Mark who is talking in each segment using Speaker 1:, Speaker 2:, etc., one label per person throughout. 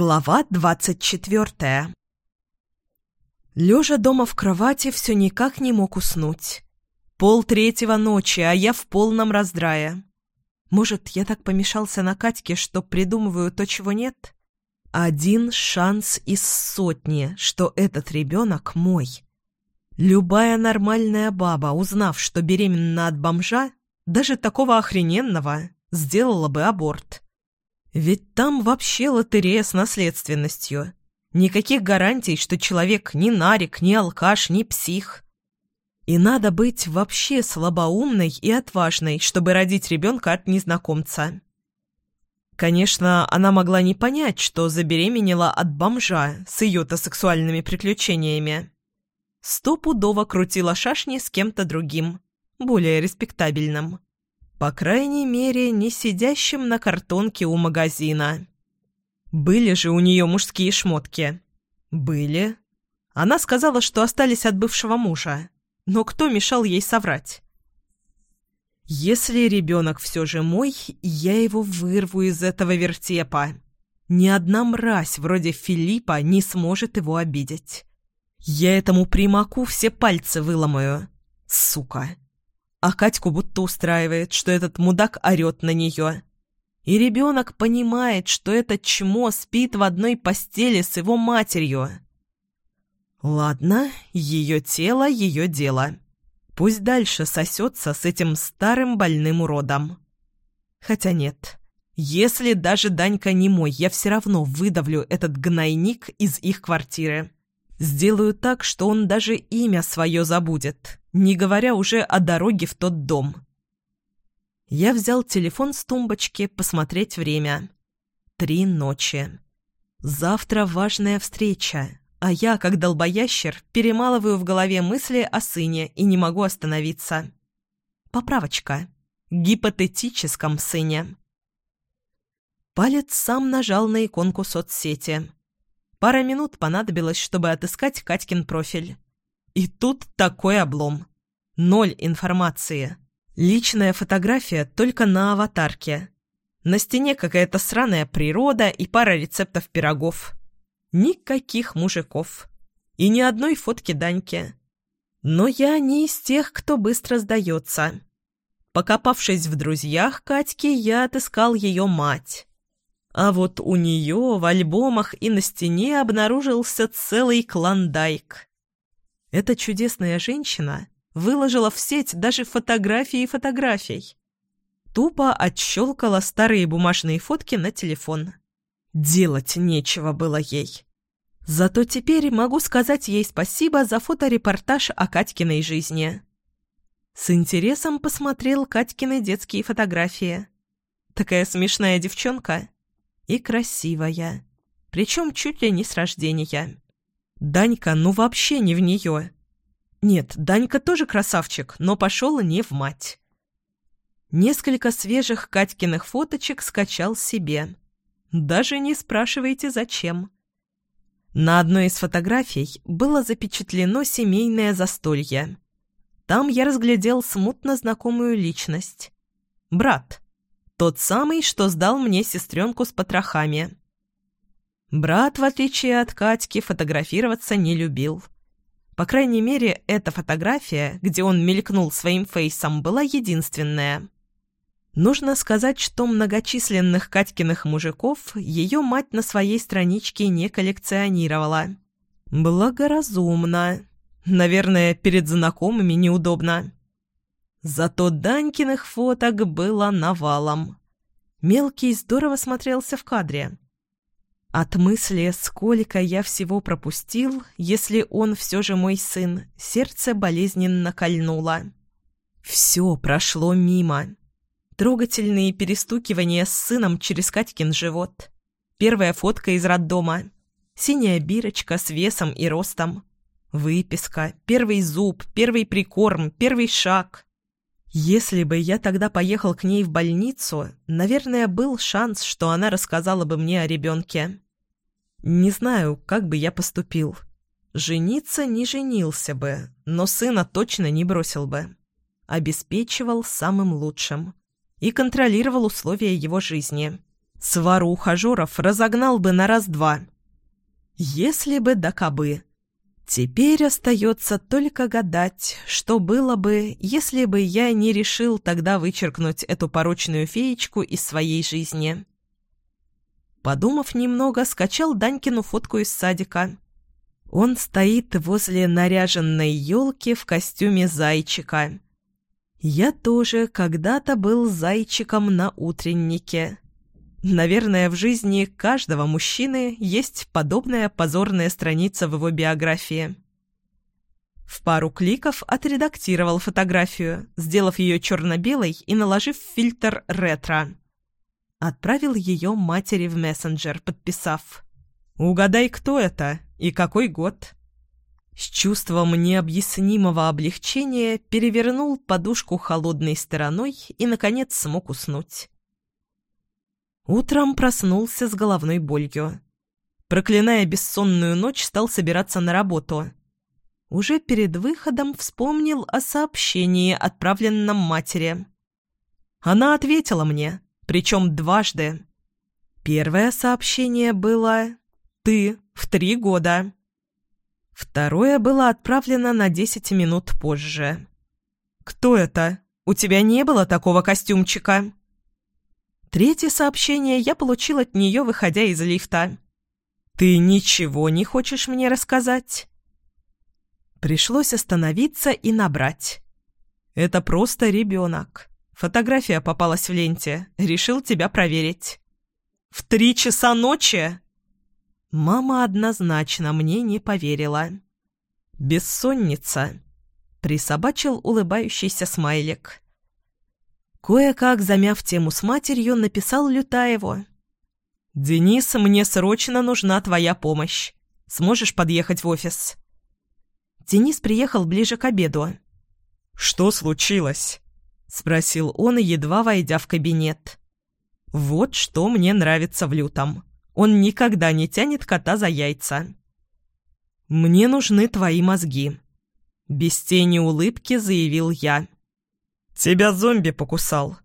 Speaker 1: Глава двадцать четвертая Лежа дома в кровати, все никак не мог уснуть. Пол третьего ночи, а я в полном раздрае. Может, я так помешался на Катьке, что придумываю то, чего нет? Один шанс из сотни, что этот ребенок мой. Любая нормальная баба, узнав, что беременна от бомжа, даже такого охрененного, сделала бы аборт. Ведь там вообще лотерея с наследственностью. Никаких гарантий, что человек ни нарик, ни алкаш, ни псих. И надо быть вообще слабоумной и отважной, чтобы родить ребенка от незнакомца. Конечно, она могла не понять, что забеременела от бомжа с ее-то сексуальными приключениями. Стопудово крутила шашни с кем-то другим, более респектабельным. По крайней мере, не сидящим на картонке у магазина. Были же у нее мужские шмотки. Были. Она сказала, что остались от бывшего мужа. Но кто мешал ей соврать? Если ребенок все же мой, я его вырву из этого вертепа. Ни одна мразь вроде Филиппа не сможет его обидеть. Я этому примаку все пальцы выломаю. Сука. А Катьку будто устраивает, что этот мудак орет на нее. И ребенок понимает, что это чмо спит в одной постели с его матерью. Ладно, ее тело, ее дело. Пусть дальше сосется с этим старым больным уродом. Хотя нет, если даже Данька не мой, я все равно выдавлю этот гнойник из их квартиры. Сделаю так, что он даже имя свое забудет, не говоря уже о дороге в тот дом. Я взял телефон с тумбочки посмотреть время. Три ночи. Завтра важная встреча, а я, как долбоящер, перемалываю в голове мысли о сыне и не могу остановиться. Поправочка. Гипотетическом сыне. Палец сам нажал на иконку соцсети. Пара минут понадобилось, чтобы отыскать Катькин профиль. И тут такой облом. Ноль информации. Личная фотография только на аватарке. На стене какая-то сраная природа и пара рецептов пирогов. Никаких мужиков. И ни одной фотки Даньки. Но я не из тех, кто быстро сдается. Покопавшись в друзьях Катьки, я отыскал ее мать. А вот у нее в альбомах и на стене обнаружился целый клондайк. Эта чудесная женщина выложила в сеть даже фотографии фотографий. Тупо отщелкала старые бумажные фотки на телефон. Делать нечего было ей. Зато теперь могу сказать ей спасибо за фоторепортаж о Катькиной жизни. С интересом посмотрел Катькины детские фотографии. Такая смешная девчонка и красивая. Причем чуть ли не с рождения. Данька ну вообще не в нее. Нет, Данька тоже красавчик, но пошел не в мать. Несколько свежих Катькиных фоточек скачал себе. Даже не спрашивайте, зачем. На одной из фотографий было запечатлено семейное застолье. Там я разглядел смутно знакомую личность. Брат. Тот самый, что сдал мне сестренку с потрохами. Брат, в отличие от Катьки, фотографироваться не любил. По крайней мере, эта фотография, где он мелькнул своим фейсом, была единственная. Нужно сказать, что многочисленных Катькиных мужиков ее мать на своей страничке не коллекционировала. Благоразумно. Наверное, перед знакомыми неудобно. Зато Данькиных фоток было навалом. Мелкий здорово смотрелся в кадре. От мысли, сколько я всего пропустил, если он все же мой сын, сердце болезненно кольнуло. Все прошло мимо. Трогательные перестукивания с сыном через Катькин живот. Первая фотка из роддома. Синяя бирочка с весом и ростом. Выписка, первый зуб, первый прикорм, первый шаг. Если бы я тогда поехал к ней в больницу, наверное, был шанс, что она рассказала бы мне о ребенке. Не знаю, как бы я поступил. Жениться не женился бы, но сына точно не бросил бы. Обеспечивал самым лучшим. И контролировал условия его жизни. Свару ухажеров разогнал бы на раз-два. Если бы да кабы. Теперь остается только гадать, что было бы, если бы я не решил тогда вычеркнуть эту порочную феечку из своей жизни. Подумав немного, скачал Данькину фотку из садика. Он стоит возле наряженной елки в костюме зайчика. Я тоже когда-то был зайчиком на утреннике. Наверное, в жизни каждого мужчины есть подобная позорная страница в его биографии. В пару кликов отредактировал фотографию, сделав ее черно-белой и наложив фильтр ретро. Отправил ее матери в мессенджер, подписав «Угадай, кто это и какой год?» С чувством необъяснимого облегчения перевернул подушку холодной стороной и, наконец, смог уснуть. Утром проснулся с головной болью. Проклиная бессонную ночь, стал собираться на работу. Уже перед выходом вспомнил о сообщении, отправленном матери. Она ответила мне, причем дважды. Первое сообщение было «Ты в три года». Второе было отправлено на десять минут позже. «Кто это? У тебя не было такого костюмчика?» Третье сообщение я получил от нее, выходя из лифта. «Ты ничего не хочешь мне рассказать?» Пришлось остановиться и набрать. «Это просто ребенок. Фотография попалась в ленте. Решил тебя проверить». «В три часа ночи?» Мама однозначно мне не поверила. «Бессонница», — присобачил улыбающийся смайлик. Кое-как, замяв тему с матерью, написал Лютаеву. «Денис, мне срочно нужна твоя помощь. Сможешь подъехать в офис?» Денис приехал ближе к обеду. «Что случилось?» — спросил он, едва войдя в кабинет. «Вот что мне нравится в лютом. Он никогда не тянет кота за яйца. «Мне нужны твои мозги», — без тени улыбки заявил я. «Тебя зомби покусал».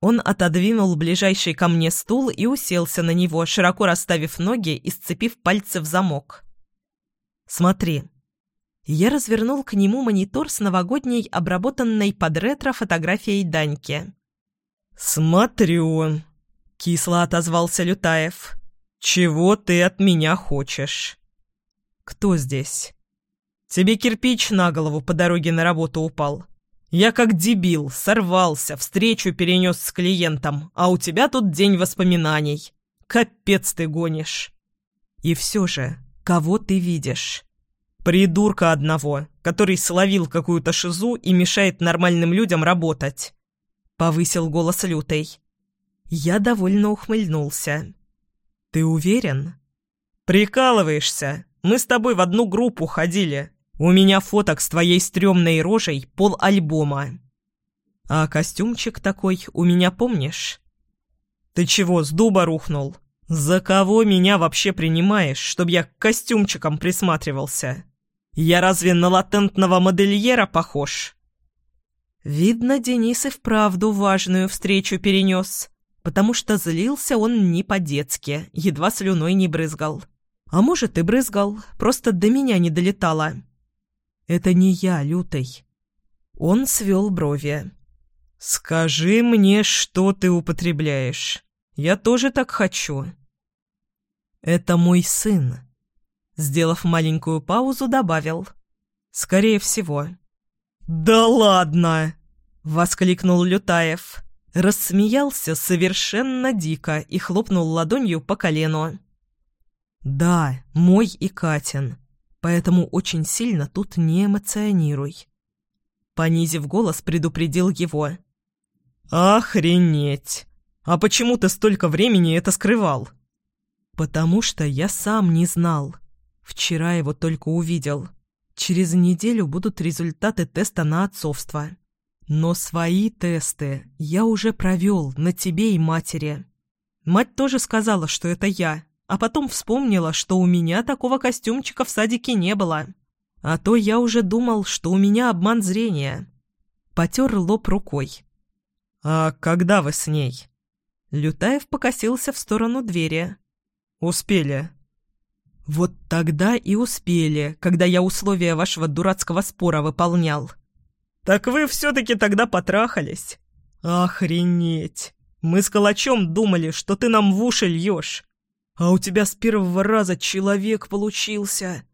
Speaker 1: Он отодвинул ближайший ко мне стул и уселся на него, широко расставив ноги и сцепив пальцы в замок. «Смотри». Я развернул к нему монитор с новогодней обработанной под ретро фотографией Даньки. «Смотрю», — кисло отозвался Лютаев. «Чего ты от меня хочешь?» «Кто здесь?» «Тебе кирпич на голову по дороге на работу упал. Я как дебил, сорвался, встречу перенес с клиентом, а у тебя тут день воспоминаний. Капец ты гонишь!» «И все же, кого ты видишь?» «Придурка одного, который словил какую-то шизу и мешает нормальным людям работать», — повысил голос Лютый. Я довольно ухмыльнулся. «Ты уверен?» «Прикалываешься? Мы с тобой в одну группу ходили. У меня фоток с твоей стрёмной рожей пол альбома. А костюмчик такой у меня помнишь?» «Ты чего, с дуба рухнул? За кого меня вообще принимаешь, чтоб я к костюмчикам присматривался? Я разве на латентного модельера похож?» Видно, Денис и вправду важную встречу перенес потому что злился он не по-детски, едва слюной не брызгал. А может, и брызгал, просто до меня не долетало. «Это не я, лютый». Он свел брови. «Скажи мне, что ты употребляешь. Я тоже так хочу». «Это мой сын», — сделав маленькую паузу, добавил. «Скорее всего». «Да ладно!» — воскликнул Лютаев. Рассмеялся совершенно дико и хлопнул ладонью по колену. «Да, мой и Катин, поэтому очень сильно тут не эмоционируй». Понизив голос, предупредил его. «Охренеть! А почему ты столько времени это скрывал?» «Потому что я сам не знал. Вчера его только увидел. Через неделю будут результаты теста на отцовство». Но свои тесты я уже провел на тебе и матери. Мать тоже сказала, что это я, а потом вспомнила, что у меня такого костюмчика в садике не было. А то я уже думал, что у меня обман зрения. Потер лоб рукой. «А когда вы с ней?» Лютаев покосился в сторону двери.
Speaker 2: «Успели».
Speaker 1: «Вот тогда и успели, когда я условия вашего дурацкого спора выполнял».
Speaker 2: «Так вы все-таки тогда потрахались?» «Охренеть! Мы с Калачом думали, что ты нам в уши льешь. А у тебя с первого раза человек получился.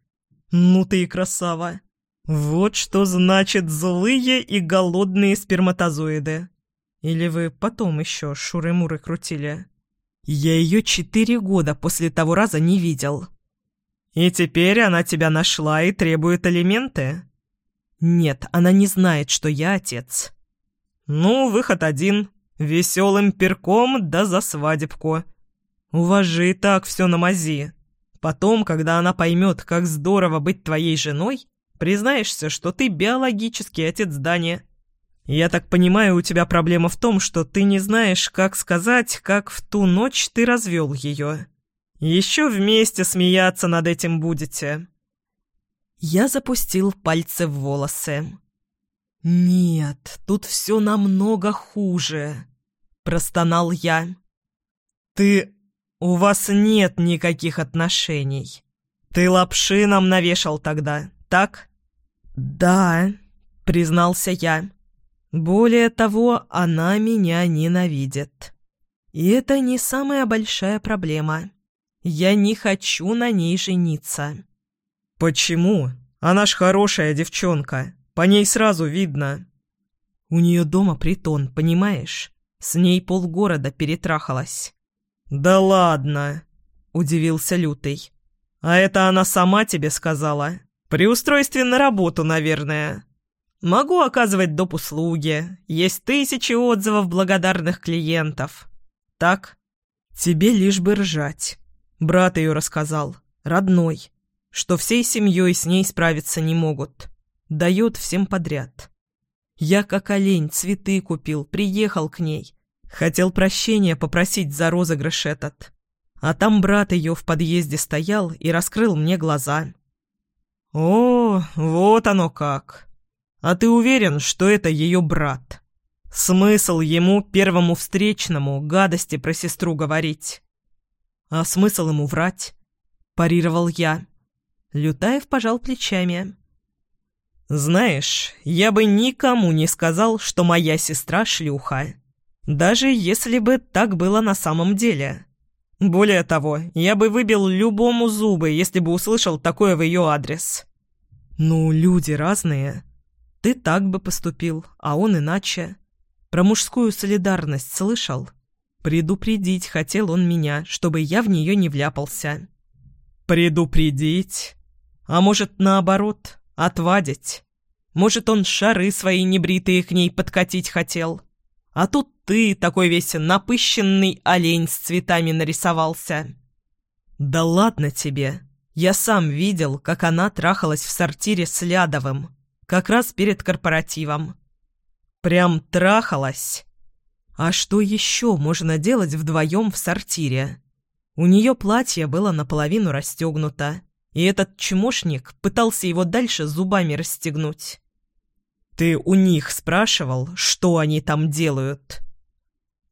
Speaker 2: Ну ты и красава. Вот что значит злые и голодные сперматозоиды. Или вы потом еще шуры-муры крутили?»
Speaker 1: «Я ее четыре года после того раза не видел».
Speaker 2: «И теперь она тебя нашла и требует алименты?»
Speaker 1: «Нет, она не знает, что я отец».
Speaker 2: «Ну, выход один. Веселым перком да за свадебку. У вас же и так все на мази. Потом, когда она поймет, как здорово быть твоей женой, признаешься, что ты биологический отец Дани. Я так понимаю, у тебя проблема в том, что ты не знаешь, как сказать, как в ту ночь ты развел ее». Еще вместе смеяться над этим будете».
Speaker 1: Я запустил пальцы в волосы. «Нет, тут все намного хуже», — простонал я.
Speaker 2: «Ты... у вас нет никаких отношений. Ты лапши нам навешал тогда, так?»
Speaker 1: «Да», — признался я. «Более того, она меня ненавидит. И это не самая большая проблема». Я не хочу на ней жениться».
Speaker 2: «Почему? Она ж хорошая девчонка. По ней сразу видно».
Speaker 1: «У нее дома притон, понимаешь? С ней полгорода перетрахалась».
Speaker 2: «Да ладно!» — удивился Лютый. «А это она сама тебе сказала? При устройстве на работу, наверное. Могу оказывать доп. услуги. Есть тысячи отзывов благодарных клиентов. Так?»
Speaker 1: «Тебе лишь бы ржать». Брат ее рассказал, родной, что всей семьей с ней справиться не могут. Дает всем подряд. Я, как олень, цветы купил, приехал к ней. Хотел прощения попросить за розыгрыш этот. А там брат ее в подъезде стоял и раскрыл мне глаза.
Speaker 2: «О, вот оно как! А ты уверен, что это ее брат? Смысл ему, первому встречному, гадости про сестру говорить?»
Speaker 1: «А смысл ему врать?» – парировал я. Лютаев пожал плечами.
Speaker 2: «Знаешь, я бы никому не сказал, что моя сестра шлюха. Даже если бы так было на самом деле. Более того, я бы выбил любому зубы, если бы услышал такое в ее адрес».
Speaker 1: «Ну, люди разные. Ты так бы поступил, а он иначе. Про мужскую солидарность слышал?» Предупредить хотел он меня, чтобы я в нее не вляпался.
Speaker 2: Предупредить? А может, наоборот, отвадить? Может, он шары свои небритые к ней подкатить хотел? А тут ты, такой весь напыщенный олень с цветами нарисовался.
Speaker 1: Да ладно тебе. Я сам видел, как она трахалась в сортире с Лядовым, как раз перед корпоративом.
Speaker 2: Прям трахалась.
Speaker 1: А что еще можно делать вдвоем в сортире? У нее платье было наполовину расстегнуто, и этот чмошник пытался его дальше зубами расстегнуть.
Speaker 2: «Ты у них спрашивал, что они там делают?»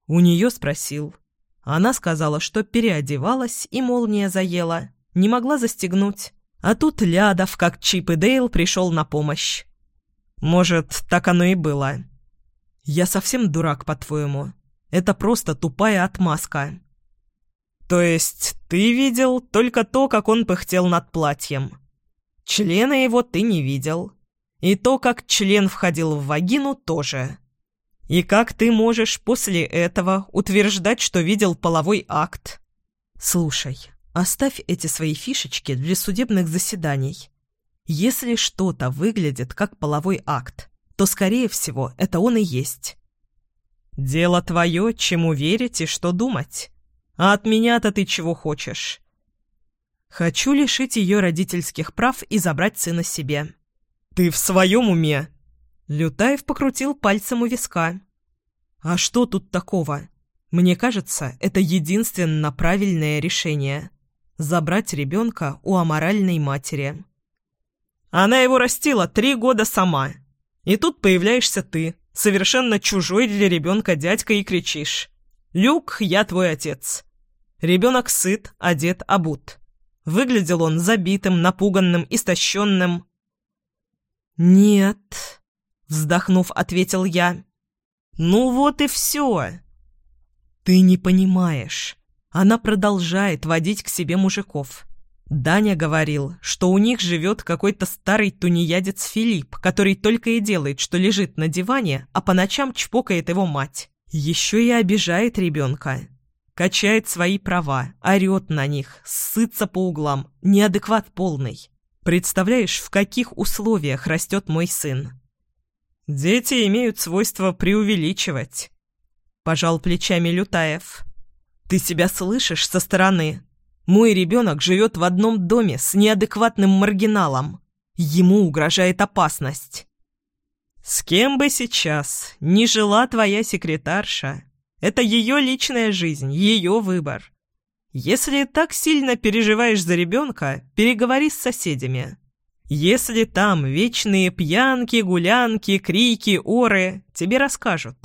Speaker 1: У нее спросил. Она сказала, что переодевалась и молния заела, не могла застегнуть. А тут Лядов, как Чип и Дейл, пришел на помощь.
Speaker 2: «Может, так оно и было?»
Speaker 1: «Я совсем дурак, по-твоему? Это просто тупая отмазка».
Speaker 2: «То есть ты видел только то, как он пыхтел над платьем? Члена его ты не видел. И то, как член входил в вагину, тоже. И как ты можешь после этого утверждать, что видел половой акт?»
Speaker 1: «Слушай, оставь эти свои фишечки для судебных заседаний. Если что-то выглядит как половой акт, то, скорее всего, это он и есть.
Speaker 2: «Дело твое, чему верить и что думать. А от меня-то ты чего хочешь?»
Speaker 1: «Хочу лишить ее родительских прав и забрать сына себе».
Speaker 2: «Ты в своем уме?»
Speaker 1: Лютаев покрутил пальцем у виска. «А что тут такого? Мне кажется, это единственно правильное решение. Забрать ребенка у аморальной матери».
Speaker 2: «Она его растила три года сама», и тут появляешься ты, совершенно чужой для ребенка дядька, и кричишь. Люк, я твой отец. Ребенок сыт, одет, обут. Выглядел он забитым, напуганным, истощенным.
Speaker 1: «Нет», — вздохнув, ответил я.
Speaker 2: «Ну вот и все».
Speaker 1: «Ты не понимаешь. Она продолжает водить к себе мужиков. Даня говорил, что у них живет какой-то старый тунеядец Филипп, который только и делает, что лежит на диване, а по ночам чпокает его мать. Еще и обижает ребенка. Качает свои права, орет на них, ссытся по углам, неадекват полный. Представляешь, в каких условиях растет мой сын?
Speaker 2: «Дети имеют свойство преувеличивать», – пожал плечами Лютаев.
Speaker 1: «Ты себя слышишь со стороны? Мой ребенок живет в одном доме с неадекватным маргиналом. Ему угрожает опасность».
Speaker 2: «С кем бы сейчас не жила твоя секретарша, это ее личная жизнь, ее выбор. Если так сильно переживаешь за ребенка, переговори с соседями. Если там вечные пьянки, гулянки, крики, оры, тебе расскажут.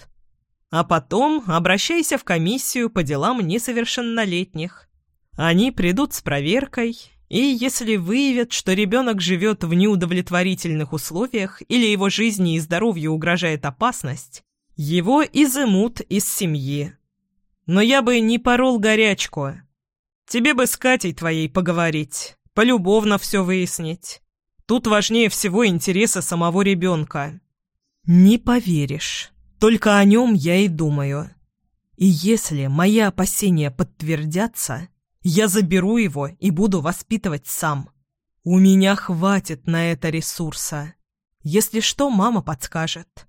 Speaker 2: А потом обращайся в комиссию по делам несовершеннолетних. Они придут с проверкой, и если выявят, что ребенок живет в неудовлетворительных условиях или его жизни и здоровью угрожает опасность, его изымут из семьи. Но я бы не порол горячку. Тебе бы с Катей твоей поговорить, полюбовно все выяснить. Тут важнее всего интересы самого ребенка.
Speaker 1: Не поверишь. Только о нем я и думаю. И если мои опасения подтвердятся, я заберу его и буду воспитывать сам. У меня хватит на это ресурса. Если что, мама подскажет.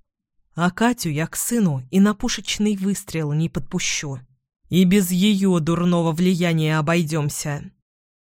Speaker 1: А Катю я к сыну и на пушечный выстрел не подпущу. И без ее дурного влияния обойдемся.